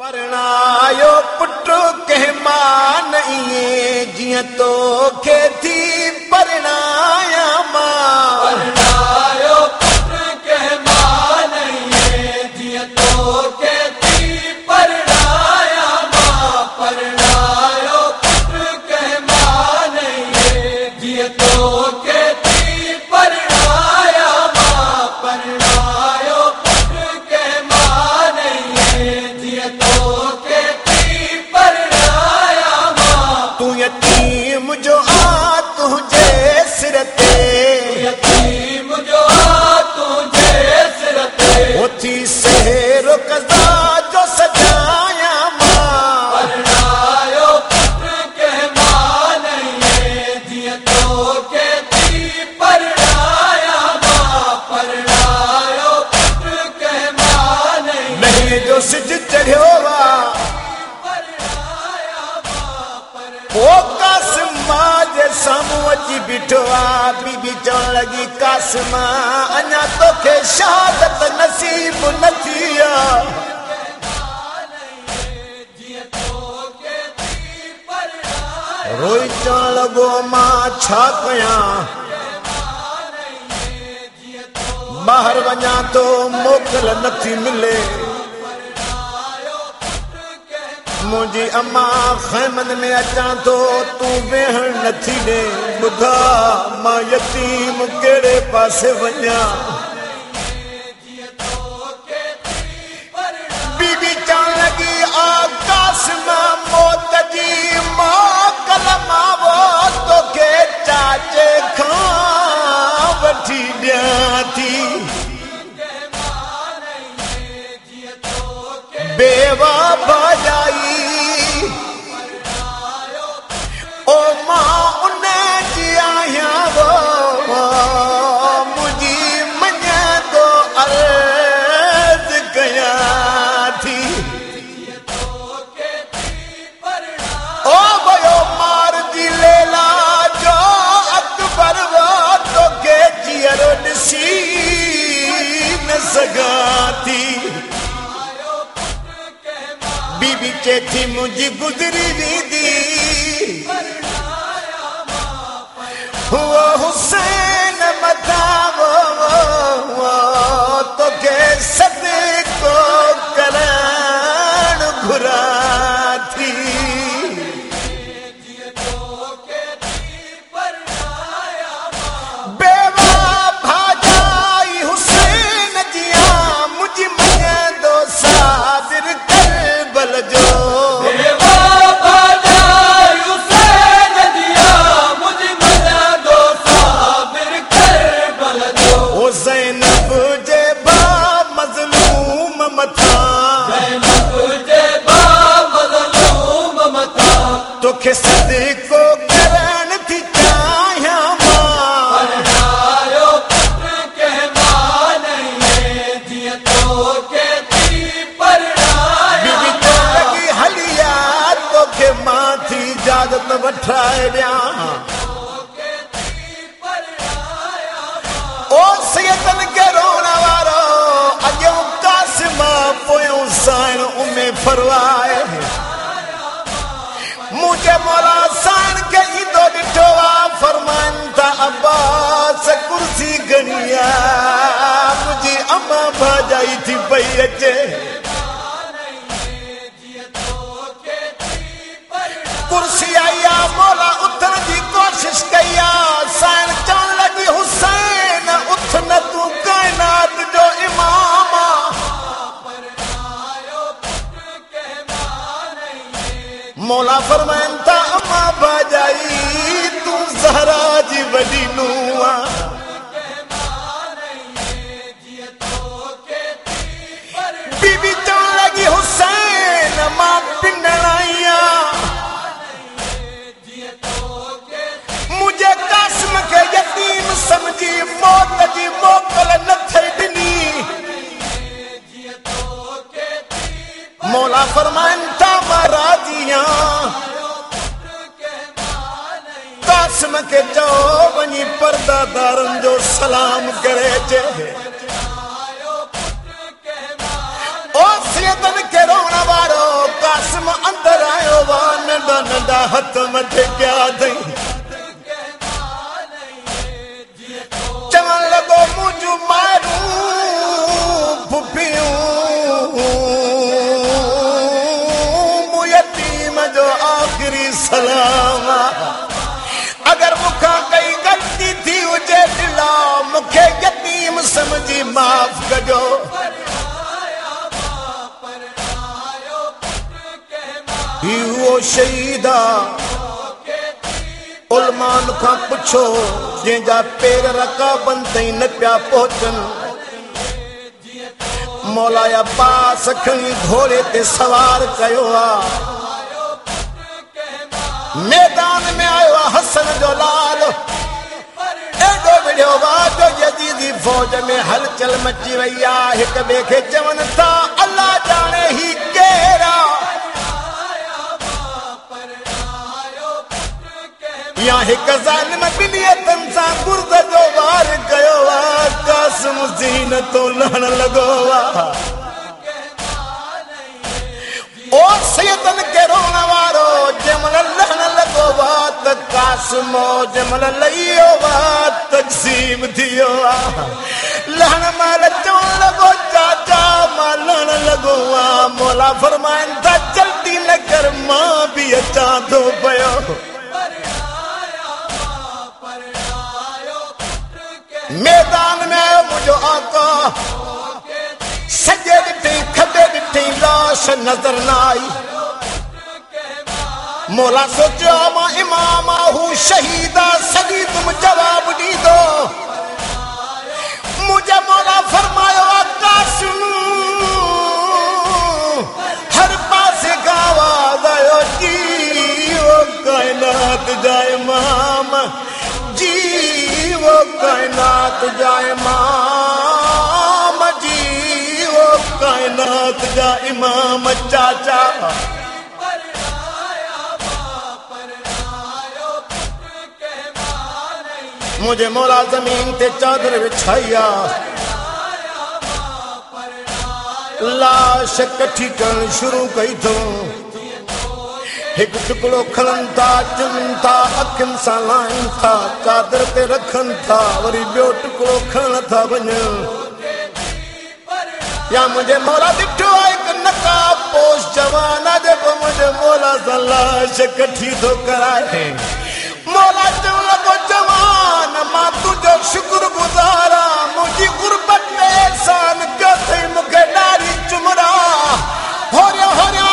پرن پہ مال جی تو باہر ونیا تو موکل نتی ملے مجھے اما خیمند میں اچان تو تو بہن نتی دے بدھا ما یتیم کیڑے پاسے ونیا بی بی چان لگی آگاس ماں موت جی ماں کلمہ آتی بیوہ جیتھی مجھے گزری بھی دی ہوا حسین مدام تو کے سبیر فرمائے مجھے مولا سان کے ہی دو ڈٹوا فرمان تا عباس کرسی گنیا۔ مجھے اما بھاجائی تھی بیٹے کرسی آیا، مولا اتر دی کوشش کیا۔ مولا فرمائن تا اما باجائی تو زہرا جی وڈی نوا فرمائن آیا کے جو ونی پردہ دارن جو سلام کرے جے۔ او سیدن کے رونا وارو، قاسم اندر آیو وان دا ندا ہت مت کیا دیں۔ چمن لگو مجھو ماں کہ یتیم سمجھی معاف کرو وہ شہیدا علمان کا پوچھو جنجا پیر رکا بندے نہ پیا پہنچن۔ مولا عباس کھنی گھوڑے تے سوار کیو آ۔ میدان میں آیا حسن جو لال۔ فائدو بڑھو گاتو یزیدی فوج میں حل چل مچی ویا ہک بے کے چون تھا اللہ جانے ہی کہرا یا ہک ظالم بلیتن سا گرد جو بار گئو وا قاسم زین تو لہن لگو وا اور سیدن کے رونوارو جمل اللہ قاسمو جمل لئیو بات تقسیم دیو لہن مال لگو، چاچا مالن لگو. مولا فرمائن تھا، جلدی نہ ماں بھی اچا دو پیو میدان میں مجھو آقا، سجے ڈٹھی کھبے ڈٹھی لاش نظر نہ آئی مولا سوچا ما امام ہوں شہیدا سگی تم جواب دی دو مجھے مولا فرمایا قاسم ہر پاس گاوا گیو جی وہ کائنات جائے مام۔ جی وہ کائنات جائے مام۔ جی وہ کائنات جائے امام چاچا مجھے مولا زمین تے چادر بچھائیا لاش کٹھی کرن شروع کئی تو ایک ٹکڑو کھلن تھا چن تھا اکھن سا لائن تھا۔ چادر تے رکھن تھا، وری بیو ٹکڑو کھلن تھا بن یا مجھے مولا دکھو ایک نکا پوش جوانا جب مجھے مولا سا لاش کٹھی تو کرائے مولا جوانا شکر گزارا مجھے غربت میں احسان کا تھے مکھے ناری چمرا ہو رہا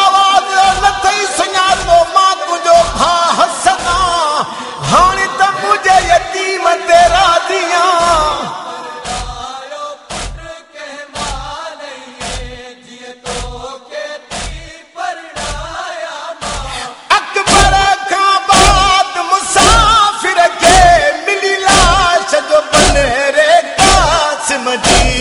مدینہ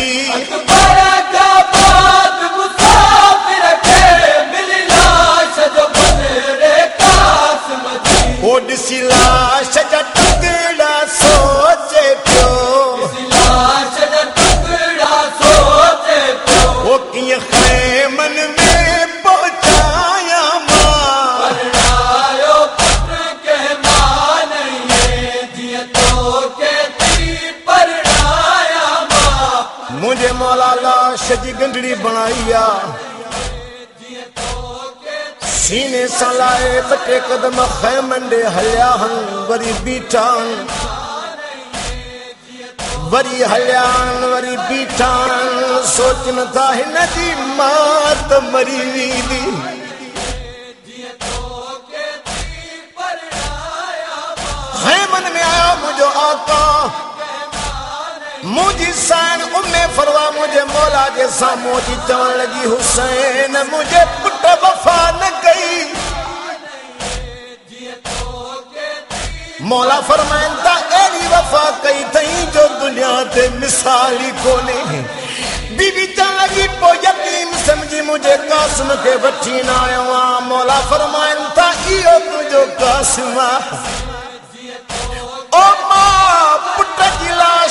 آئیا سینے سالائے بٹے قدم خیمنڈے ہلیا ہن، وری بیٹھان۔ وری ہلیا ہن، وری بیٹھان۔ سوچن تھا ہی ندی مات مری ویدی خیمن میں آیا مجھو آتا ہے مجھے سائن ام فروا مجھے مولا جے سامو جی چون لگی حسین مجھے پٹ وفا نہ گئی۔ مولا فرمائن تا ایری وفا کئی تھیں جو دنیا تے مثالی کونے ہیں۔ بی بی چون لگی پو یقین، سمجھی مجھے قاسم کے بچی نہ آیا مولا فرمائن تا ایو تجھو قاسمہ آہ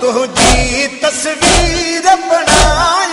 تجھی تصویر بنا